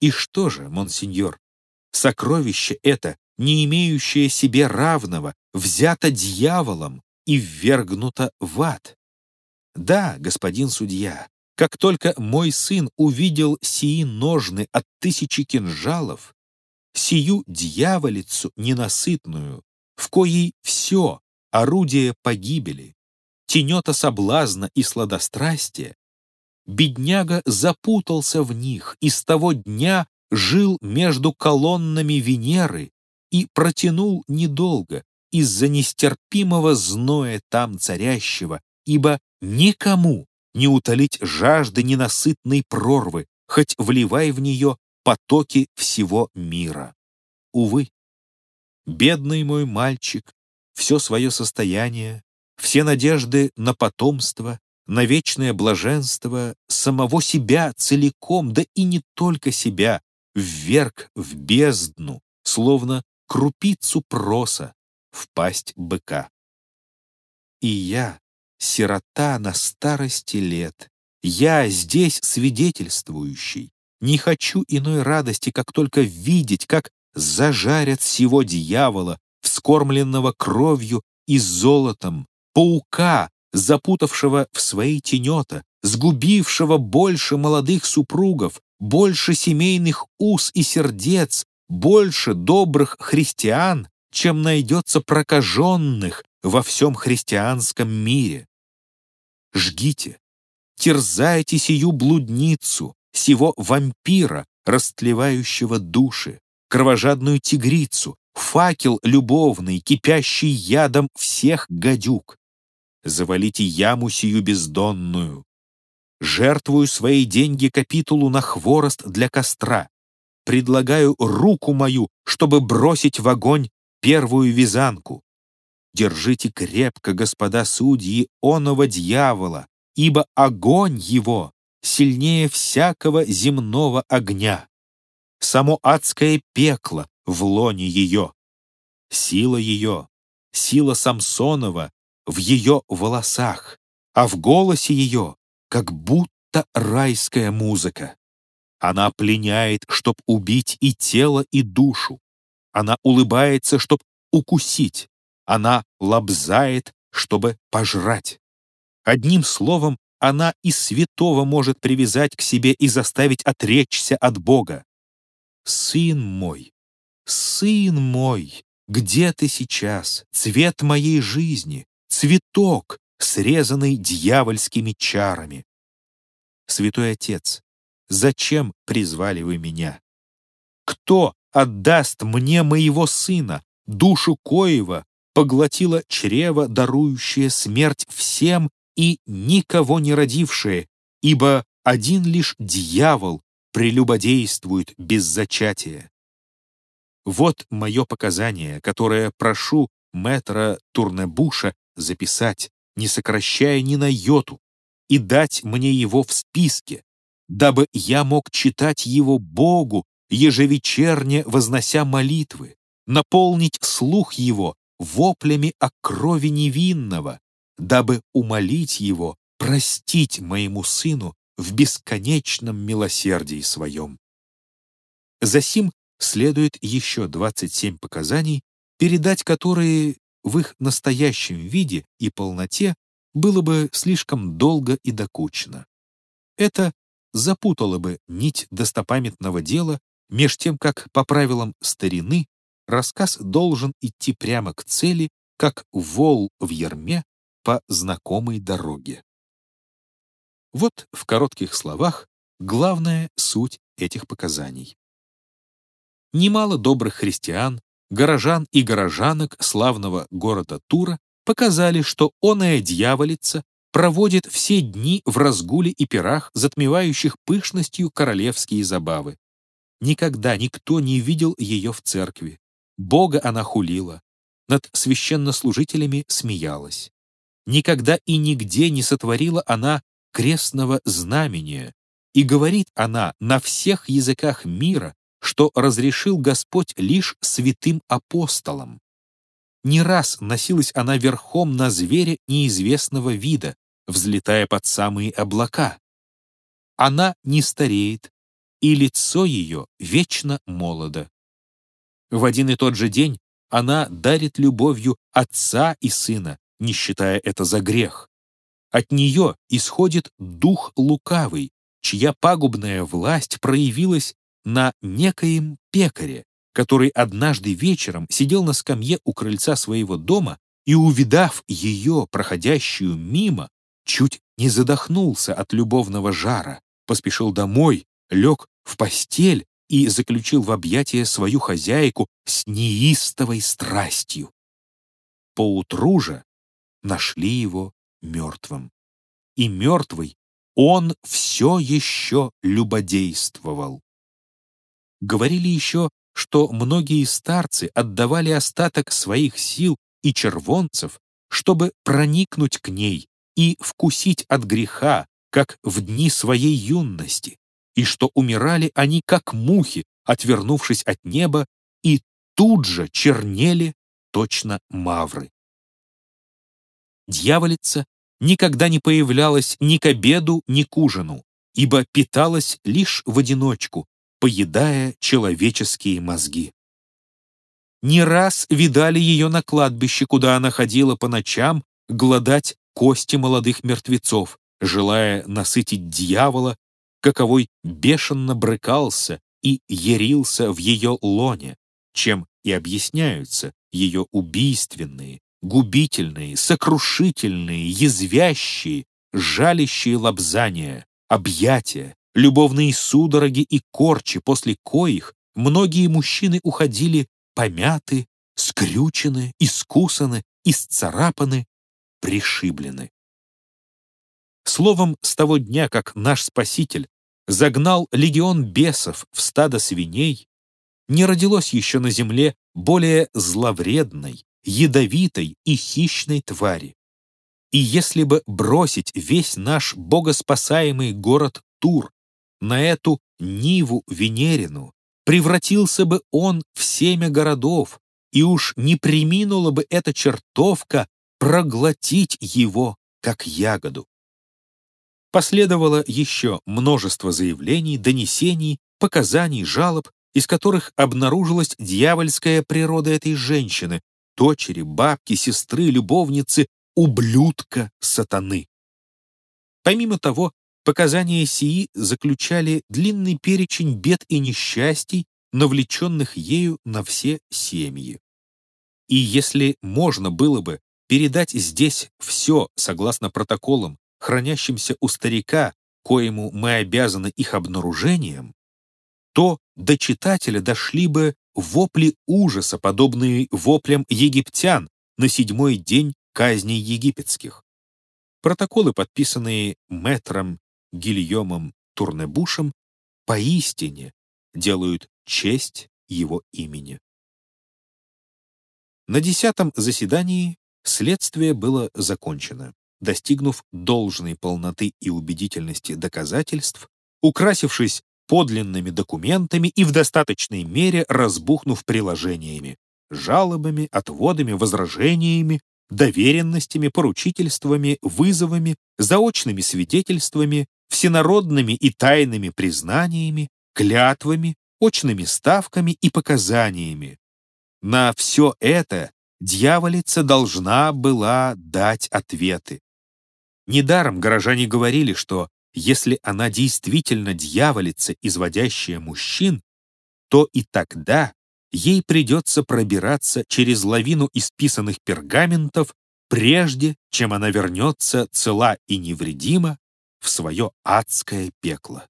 И что же, монсеньор, сокровище это, не имеющее себе равного, взято дьяволом и ввергнуто в ад? Да, господин судья, как только мой сын увидел сии ножны от тысячи кинжалов, сию дьяволицу ненасытную, в коей все орудие погибели, тенета соблазна и сладострастия, бедняга запутался в них и с того дня жил между колоннами Венеры и протянул недолго из-за нестерпимого зноя там царящего, ибо никому не утолить жажды ненасытной прорвы, хоть вливай в нее потоки всего мира. Увы, бедный мой мальчик все свое состояние, все надежды на потомство, на вечное блаженство, самого себя целиком, да и не только себя, вверг в бездну, словно крупицу проса в пасть быка. И я, сирота на старости лет, я здесь свидетельствующий, не хочу иной радости, как только видеть, как зажарят сего дьявола, вскормленного кровью и золотом, паука, запутавшего в свои тенета, сгубившего больше молодых супругов, больше семейных уз и сердец, больше добрых христиан, чем найдется прокаженных во всем христианском мире. Жгите, терзайте сию блудницу, сего вампира, растлевающего души, кровожадную тигрицу, факел любовный, кипящий ядом всех гадюк. Завалите яму сию бездонную. Жертвую свои деньги капитулу на хворост для костра. Предлагаю руку мою, чтобы бросить в огонь первую вязанку. Держите крепко, господа судьи, оного дьявола, ибо огонь его сильнее всякого земного огня. Само адское пекло в лоне ее. Сила ее, сила Самсонова в ее волосах, а в голосе ее как будто райская музыка. Она пленяет, чтоб убить и тело, и душу. Она улыбается, чтоб укусить. Она лобзает, чтобы пожрать. Одним словом, она и святого может привязать к себе и заставить отречься от Бога. Сын мой, сын мой, где ты сейчас, цвет моей жизни, цветок, срезанный дьявольскими чарами? Святой Отец, зачем призвали вы меня? Кто отдаст мне моего сына, душу коего поглотила чрево, дарующее смерть всем и никого не родившее, ибо один лишь дьявол прелюбодействует без зачатия. Вот мое показание, которое прошу мэтра Турнебуша записать, не сокращая ни на йоту, и дать мне его в списке, дабы я мог читать его Богу, ежевечерне вознося молитвы, наполнить слух его воплями о крови невинного, дабы умолить его простить моему сыну в бесконечном милосердии своем. Засим следует еще 27 показаний, передать которые в их настоящем виде и полноте было бы слишком долго и докучно. Это запутало бы нить достопамятного дела, меж тем, как по правилам старины рассказ должен идти прямо к цели, как вол в ерме по знакомой дороге. Вот в коротких словах главная суть этих показаний. Немало добрых христиан, горожан и горожанок славного города Тура показали, что оная дьяволица проводит все дни в разгуле и пирах, затмевающих пышностью королевские забавы. Никогда никто не видел ее в церкви. Бога она хулила, над священнослужителями смеялась. Никогда и нигде не сотворила она крестного знамения, и говорит она на всех языках мира, что разрешил Господь лишь святым апостолам. Не раз носилась она верхом на звере неизвестного вида, взлетая под самые облака. Она не стареет и лицо ее вечно молодо. В один и тот же день она дарит любовью отца и сына, не считая это за грех. От нее исходит дух лукавый, чья пагубная власть проявилась на некоем пекаре, который однажды вечером сидел на скамье у крыльца своего дома и, увидав ее, проходящую мимо, чуть не задохнулся от любовного жара, поспешил домой, лег в постель и заключил в объятия свою хозяйку с неистовой страстью. Поутру же нашли его мертвым. И мертвый он все еще любодействовал. Говорили еще, что многие старцы отдавали остаток своих сил и червонцев, чтобы проникнуть к ней и вкусить от греха, как в дни своей юности, и что умирали они, как мухи, отвернувшись от неба, и тут же чернели точно мавры. Дьяволица никогда не появлялась ни к обеду, ни к ужину, ибо питалась лишь в одиночку, поедая человеческие мозги. Не раз видали ее на кладбище, куда она ходила по ночам гладать кости молодых мертвецов, желая насытить дьявола, каковой бешено брыкался и ярился в ее лоне, чем и объясняются ее убийственные, губительные, сокрушительные, язвящие, жалящие лобзания, объятия, любовные судороги и корчи, после коих многие мужчины уходили помяты, скрючены, искусаны, исцарапаны, пришиблены. Словом, с того дня, как наш Спаситель загнал легион бесов в стадо свиней, не родилось еще на земле более зловредной, ядовитой и хищной твари. И если бы бросить весь наш богоспасаемый город Тур на эту Ниву Венерину, превратился бы он в семя городов, и уж не приминула бы эта чертовка проглотить его, как ягоду. Последовало еще множество заявлений, донесений, показаний, жалоб, из которых обнаружилась дьявольская природа этой женщины, дочери, бабки, сестры, любовницы, ублюдка сатаны. Помимо того, показания сии заключали длинный перечень бед и несчастий, навлеченных ею на все семьи. И если можно было бы передать здесь все согласно протоколам, хранящимся у старика, коему мы обязаны их обнаружением, то до читателя дошли бы вопли ужаса, подобные воплям египтян на седьмой день казней египетских. Протоколы, подписанные мэтром Гильомом Турнебушем, поистине делают честь его имени. На десятом заседании следствие было закончено, достигнув должной полноты и убедительности доказательств, украсившись подлинными документами и в достаточной мере разбухнув приложениями, жалобами, отводами, возражениями, доверенностями, поручительствами, вызовами, заочными свидетельствами, всенародными и тайными признаниями, клятвами, очными ставками и показаниями. На все это дьяволица должна была дать ответы. Недаром горожане говорили, что если она действительно дьяволица, изводящая мужчин, то и тогда ей придется пробираться через лавину исписанных пергаментов, прежде чем она вернется цела и невредима в свое адское пекло.